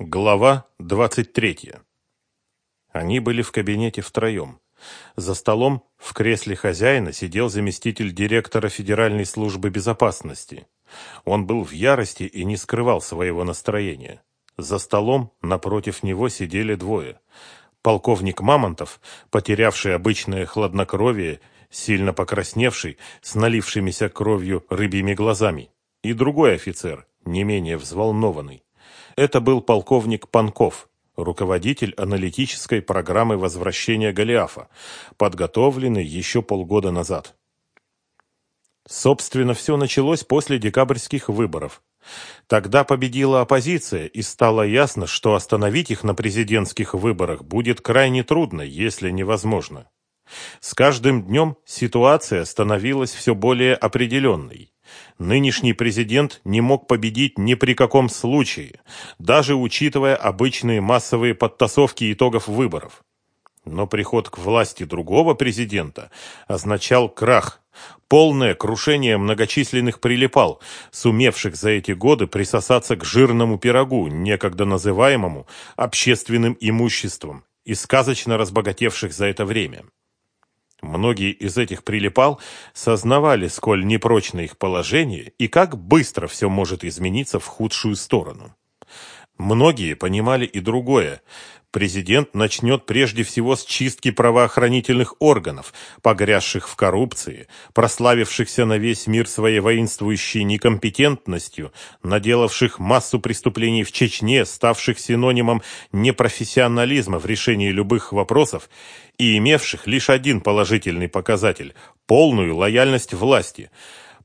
Глава 23. Они были в кабинете втроем. За столом в кресле хозяина сидел заместитель директора Федеральной службы безопасности. Он был в ярости и не скрывал своего настроения. За столом напротив него сидели двое. Полковник Мамонтов, потерявший обычное хладнокровие, сильно покрасневший, с налившимися кровью рыбьими глазами, и другой офицер, не менее взволнованный. Это был полковник Панков, руководитель аналитической программы возвращения Голиафа, подготовленный еще полгода назад. Собственно, все началось после декабрьских выборов. Тогда победила оппозиция, и стало ясно, что остановить их на президентских выборах будет крайне трудно, если невозможно. С каждым днем ситуация становилась все более определенной. Нынешний президент не мог победить ни при каком случае, даже учитывая обычные массовые подтасовки итогов выборов. Но приход к власти другого президента означал крах, полное крушение многочисленных прилипал, сумевших за эти годы присосаться к жирному пирогу, некогда называемому общественным имуществом, и сказочно разбогатевших за это время. Многие из этих прилипал сознавали, сколь непрочно их положение и как быстро все может измениться в худшую сторону. Многие понимали и другое. Президент начнет прежде всего с чистки правоохранительных органов, погрязших в коррупции, прославившихся на весь мир своей воинствующей некомпетентностью, наделавших массу преступлений в Чечне, ставших синонимом непрофессионализма в решении любых вопросов и имевших лишь один положительный показатель – полную лояльность власти –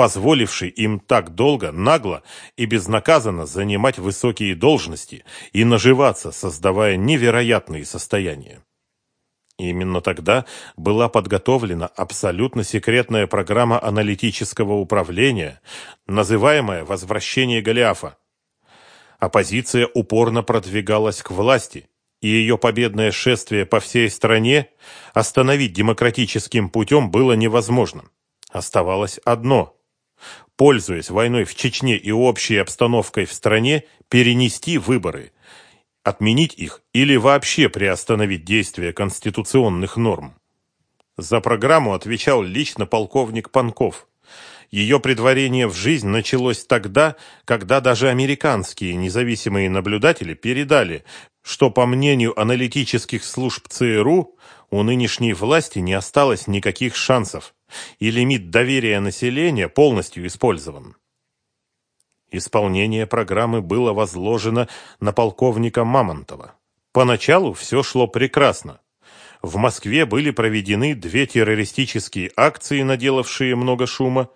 позволивший им так долго, нагло и безнаказанно занимать высокие должности и наживаться, создавая невероятные состояния. Именно тогда была подготовлена абсолютно секретная программа аналитического управления, называемая «Возвращение Голиафа». Оппозиция упорно продвигалась к власти, и ее победное шествие по всей стране остановить демократическим путем было невозможно. Оставалось одно пользуясь войной в Чечне и общей обстановкой в стране, перенести выборы, отменить их или вообще приостановить действие конституционных норм. За программу отвечал лично полковник Панков. Ее предварение в жизнь началось тогда, когда даже американские независимые наблюдатели передали, что, по мнению аналитических служб ЦРУ, у нынешней власти не осталось никаких шансов и лимит доверия населения полностью использован. Исполнение программы было возложено на полковника Мамонтова. Поначалу все шло прекрасно. В Москве были проведены две террористические акции, наделавшие много шума,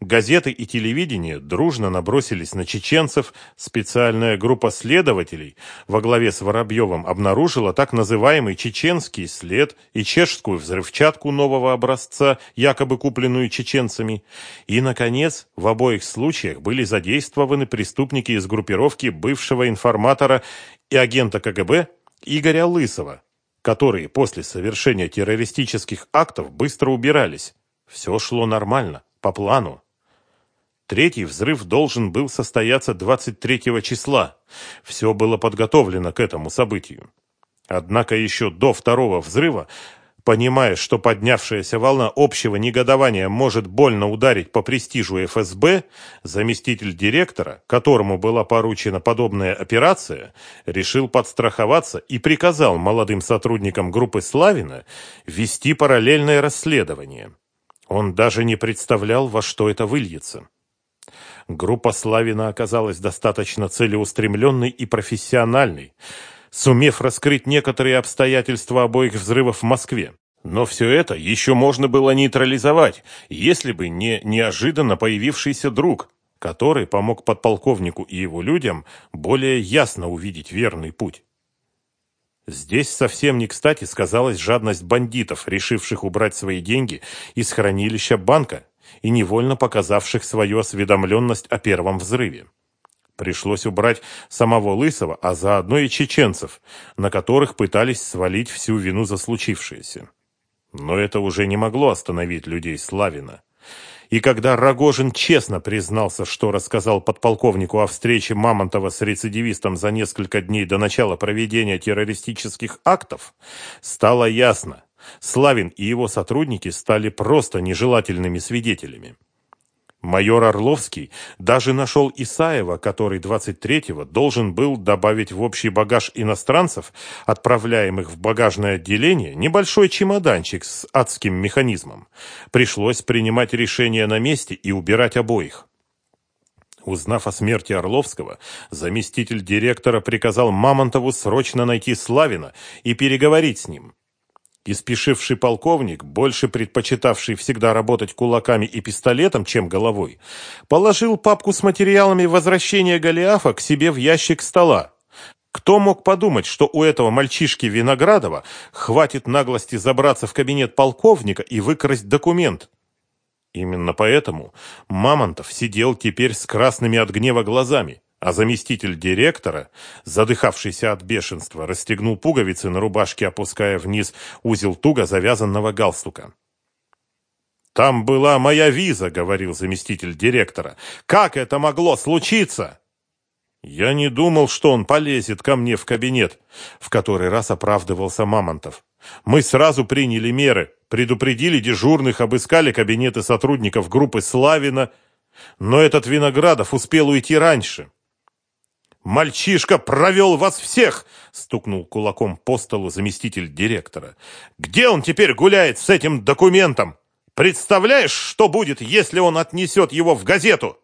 Газеты и телевидение дружно набросились на чеченцев. Специальная группа следователей во главе с Воробьевым обнаружила так называемый чеченский след и чешскую взрывчатку нового образца, якобы купленную чеченцами. И, наконец, в обоих случаях были задействованы преступники из группировки бывшего информатора и агента КГБ Игоря Лысова, которые после совершения террористических актов быстро убирались. Все шло нормально, по плану. Третий взрыв должен был состояться 23 числа. Все было подготовлено к этому событию. Однако еще до второго взрыва, понимая, что поднявшаяся волна общего негодования может больно ударить по престижу ФСБ, заместитель директора, которому была поручена подобная операция, решил подстраховаться и приказал молодым сотрудникам группы Славина вести параллельное расследование. Он даже не представлял, во что это выльется. Группа Славина оказалась достаточно целеустремленной и профессиональной, сумев раскрыть некоторые обстоятельства обоих взрывов в Москве. Но все это еще можно было нейтрализовать, если бы не неожиданно появившийся друг, который помог подполковнику и его людям более ясно увидеть верный путь. Здесь совсем не кстати сказалась жадность бандитов, решивших убрать свои деньги из хранилища банка и невольно показавших свою осведомленность о первом взрыве. Пришлось убрать самого Лысого, а заодно и чеченцев, на которых пытались свалить всю вину за случившееся. Но это уже не могло остановить людей Славина. И когда Рогожин честно признался, что рассказал подполковнику о встрече Мамонтова с рецидивистом за несколько дней до начала проведения террористических актов, стало ясно, Славин и его сотрудники стали просто нежелательными свидетелями. Майор Орловский даже нашел Исаева, который 23-го должен был добавить в общий багаж иностранцев, отправляемых в багажное отделение, небольшой чемоданчик с адским механизмом. Пришлось принимать решение на месте и убирать обоих. Узнав о смерти Орловского, заместитель директора приказал Мамонтову срочно найти Славина и переговорить с ним. И полковник, больше предпочитавший всегда работать кулаками и пистолетом, чем головой, положил папку с материалами возвращения Голиафа к себе в ящик стола. Кто мог подумать, что у этого мальчишки Виноградова хватит наглости забраться в кабинет полковника и выкрасть документ? Именно поэтому Мамонтов сидел теперь с красными от гнева глазами а заместитель директора, задыхавшийся от бешенства, расстегнул пуговицы на рубашке, опуская вниз узел туго завязанного галстука. «Там была моя виза», — говорил заместитель директора. «Как это могло случиться?» «Я не думал, что он полезет ко мне в кабинет», — в который раз оправдывался Мамонтов. «Мы сразу приняли меры, предупредили дежурных, обыскали кабинеты сотрудников группы Славина, но этот Виноградов успел уйти раньше». Мальчишка провел вас всех!» — стукнул кулаком по столу заместитель директора. «Где он теперь гуляет с этим документом? Представляешь, что будет, если он отнесет его в газету?»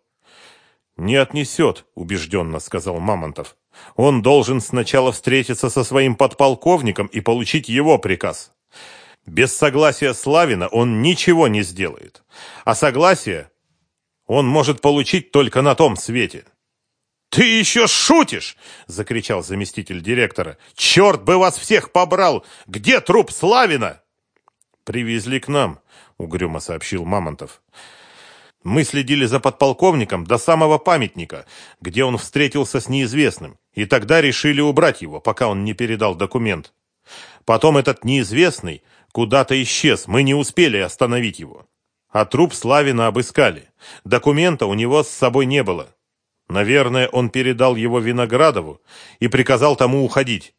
«Не отнесет», — убежденно сказал Мамонтов. «Он должен сначала встретиться со своим подполковником и получить его приказ. Без согласия Славина он ничего не сделает. А согласие он может получить только на том свете». «Ты еще шутишь!» — закричал заместитель директора. «Черт бы вас всех побрал! Где труп Славина?» «Привезли к нам», — угрюмо сообщил Мамонтов. «Мы следили за подполковником до самого памятника, где он встретился с неизвестным, и тогда решили убрать его, пока он не передал документ. Потом этот неизвестный куда-то исчез, мы не успели остановить его. А труп Славина обыскали. Документа у него с собой не было. Наверное, он передал его Виноградову и приказал тому уходить.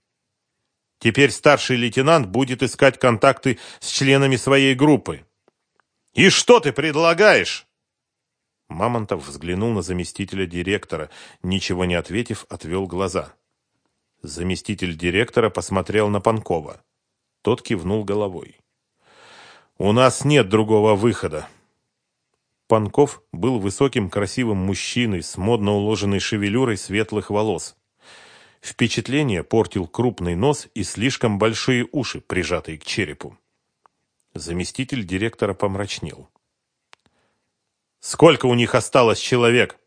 Теперь старший лейтенант будет искать контакты с членами своей группы. «И что ты предлагаешь?» Мамонтов взглянул на заместителя директора, ничего не ответив, отвел глаза. Заместитель директора посмотрел на Панкова. Тот кивнул головой. «У нас нет другого выхода», Панков был высоким красивым мужчиной с модно уложенной шевелюрой светлых волос. Впечатление портил крупный нос и слишком большие уши, прижатые к черепу. Заместитель директора помрачнел. «Сколько у них осталось человек?»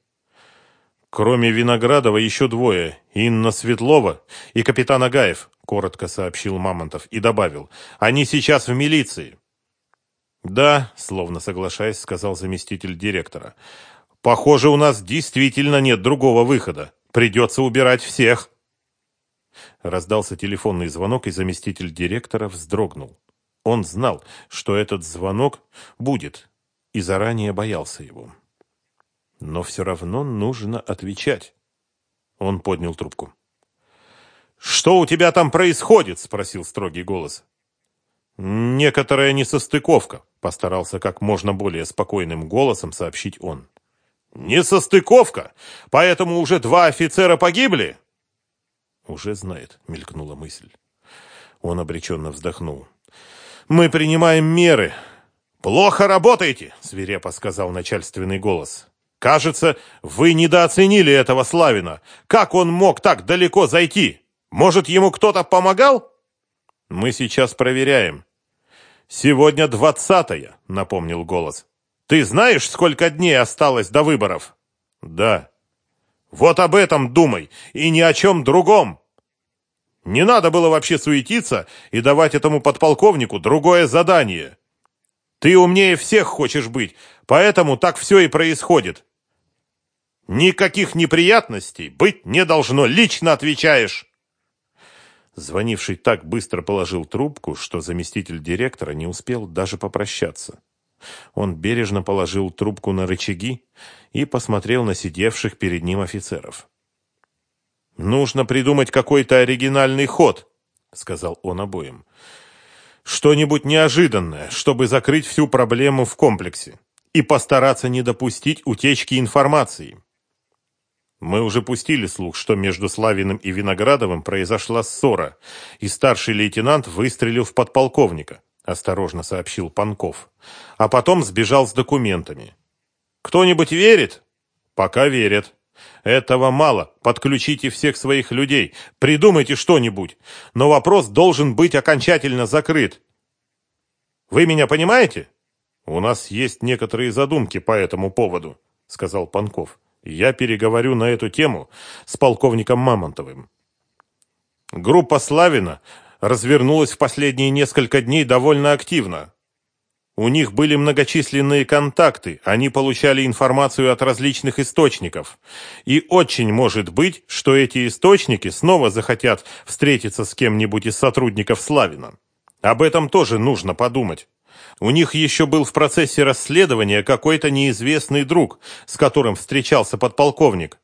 «Кроме Виноградова еще двое. Инна Светлова и капитан Агаев», — коротко сообщил Мамонтов и добавил. «Они сейчас в милиции». «Да», — словно соглашаясь, сказал заместитель директора. «Похоже, у нас действительно нет другого выхода. Придется убирать всех». Раздался телефонный звонок, и заместитель директора вздрогнул. Он знал, что этот звонок будет, и заранее боялся его. Но все равно нужно отвечать. Он поднял трубку. «Что у тебя там происходит?» — спросил строгий голос. «Некоторая несостыковка», — постарался как можно более спокойным голосом сообщить он. «Несостыковка? Поэтому уже два офицера погибли?» «Уже знает», — мелькнула мысль. Он обреченно вздохнул. «Мы принимаем меры». «Плохо работаете», — свирепо сказал начальственный голос. «Кажется, вы недооценили этого Славина. Как он мог так далеко зайти? Может, ему кто-то помогал?» «Мы сейчас проверяем», «Сегодня двадцатое», — напомнил голос. «Ты знаешь, сколько дней осталось до выборов?» «Да». «Вот об этом думай, и ни о чем другом!» Не надо было вообще суетиться и давать этому подполковнику другое задание. Ты умнее всех хочешь быть, поэтому так все и происходит. Никаких неприятностей быть не должно, лично отвечаешь. Звонивший так быстро положил трубку, что заместитель директора не успел даже попрощаться. Он бережно положил трубку на рычаги и посмотрел на сидевших перед ним офицеров. «Нужно придумать какой-то оригинальный ход», — сказал он обоим. «Что-нибудь неожиданное, чтобы закрыть всю проблему в комплексе и постараться не допустить утечки информации». Мы уже пустили слух, что между Славиным и Виноградовым произошла ссора, и старший лейтенант выстрелил в подполковника, осторожно сообщил Панков, а потом сбежал с документами. Кто-нибудь верит? Пока верят. Этого мало. Подключите всех своих людей. Придумайте что-нибудь. Но вопрос должен быть окончательно закрыт. Вы меня понимаете? У нас есть некоторые задумки по этому поводу, сказал Панков. Я переговорю на эту тему с полковником Мамонтовым. Группа Славина развернулась в последние несколько дней довольно активно. У них были многочисленные контакты, они получали информацию от различных источников. И очень может быть, что эти источники снова захотят встретиться с кем-нибудь из сотрудников Славина. Об этом тоже нужно подумать. У них еще был в процессе расследования какой-то неизвестный друг, с которым встречался подполковник.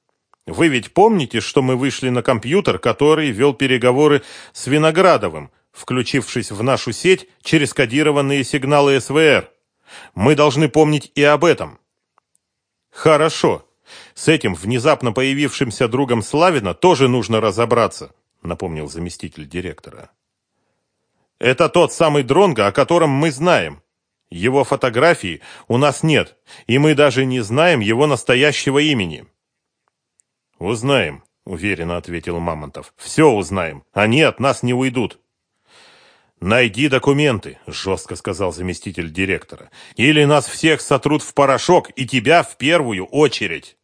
Вы ведь помните, что мы вышли на компьютер, который вел переговоры с Виноградовым, включившись в нашу сеть через кодированные сигналы СВР? Мы должны помнить и об этом. Хорошо. С этим внезапно появившимся другом Славина тоже нужно разобраться, напомнил заместитель директора. Это тот самый Дронго, о котором мы знаем. Его фотографии у нас нет, и мы даже не знаем его настоящего имени. Узнаем, уверенно ответил Мамонтов. Все узнаем. Они от нас не уйдут. Найди документы, жестко сказал заместитель директора. Или нас всех сотрут в порошок, и тебя в первую очередь.